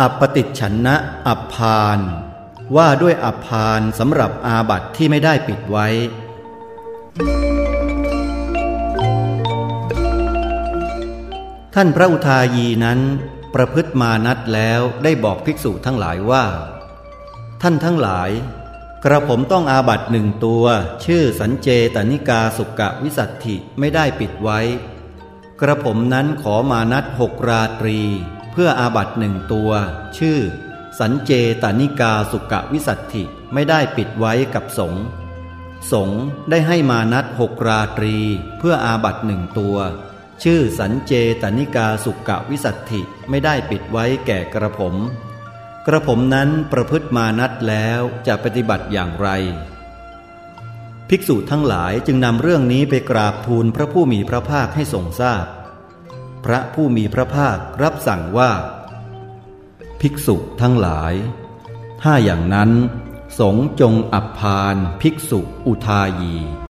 อัปปติฉันนะอัพาน ว่าด้วยอัพานสำหรับอาบัตที่ไม่ได้ปิดไว้ ท่านพระอุทายีนั้นประพฤติมานัดแล้วได้บอกภิกษุทั้งหลายว่า ท่านทั้งหลาย กระผมต้องอาบัตหนึ่งตัว ชื่อสันเจตนิกาสุกะวิสัตถิไม่ได้ปิดไว้ กระผมนั้นขอมานัดหกราตรี เพื่ออาบัตหนึ่งตัว ชื่อ สันเจตานิกาสุกะวิสัตถิไม่ได้ปิดไว้กับสงฆ์สงได้ให้มานัดหกราตรี เพื่ออาบัตหนึ่งตัว ชื่อสันเจตานิกาสุกะวิสัตถิไม่ได้ปิดไว้แก่กระผม กระผมนั้นประพฤติมานัดแล้วจะปฏิบัติอย่างไร ภิกษุทั้งหลายจึงนำเรื่องนี้ไปกราบทูลพระผู้มีพระภาคให้ทรงทราบพ พระผู้มีพระภาครับสั่งว่า ภิกษุทั้งหลาย ถ้าอย่างนั้น สงจงอับพานภิกษุอุทายี